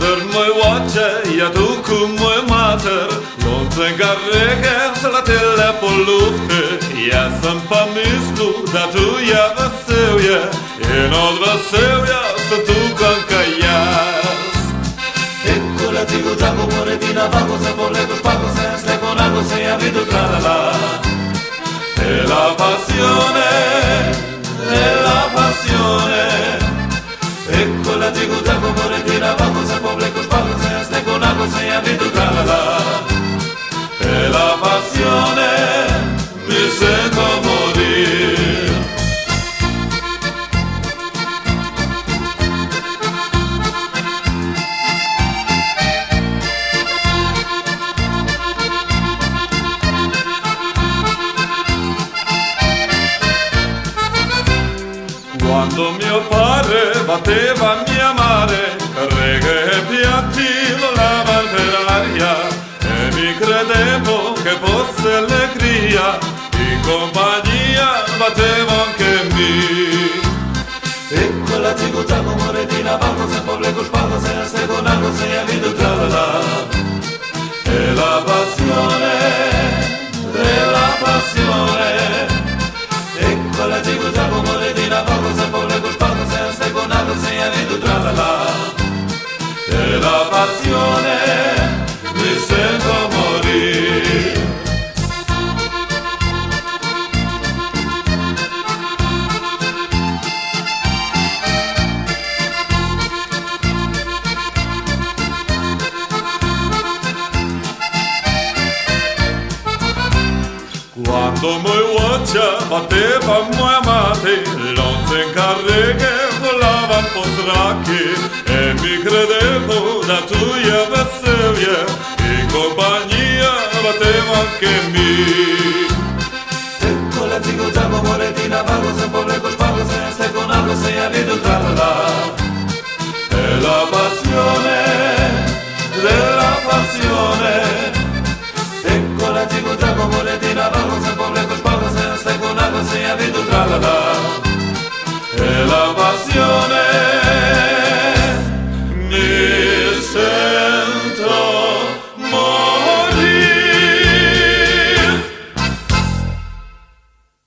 padre moj uoce, ja tu ku moj mater Non se garregen se la tele po lufte Ja sam pa mislu da tu ja veselje In od veselja se tu kanka jas Ecco la zigo zago moretina vago se polego spago se slepo nago se ja vidu tra la la. E la passione, e la passione slepo nago se ja vidu Quando mio padre batteva mia madre, reghe e piatti lo lava per aria, e mi credevo che fosse allegria, in compagnia battevo anche me. Ecco la zigo zago moretina vago se polego spago se slepo nago se ja vidu ja vidu tra la la e la passione mi sento morire. Quando moj uoča batteva moja mati, lonce in carreghe volavan jaki E mi credevo la tuja veselje I kompanija batevan ke mi Teko la cigu zamo more ti nabavo sam povleko špavo se Steko nabro se ja vidu tralala E la. Passione Della passione. Teko la cigu zamo more ti nabavo sam povleko špavo se Steko nabro se ja vidu tralala E la passione.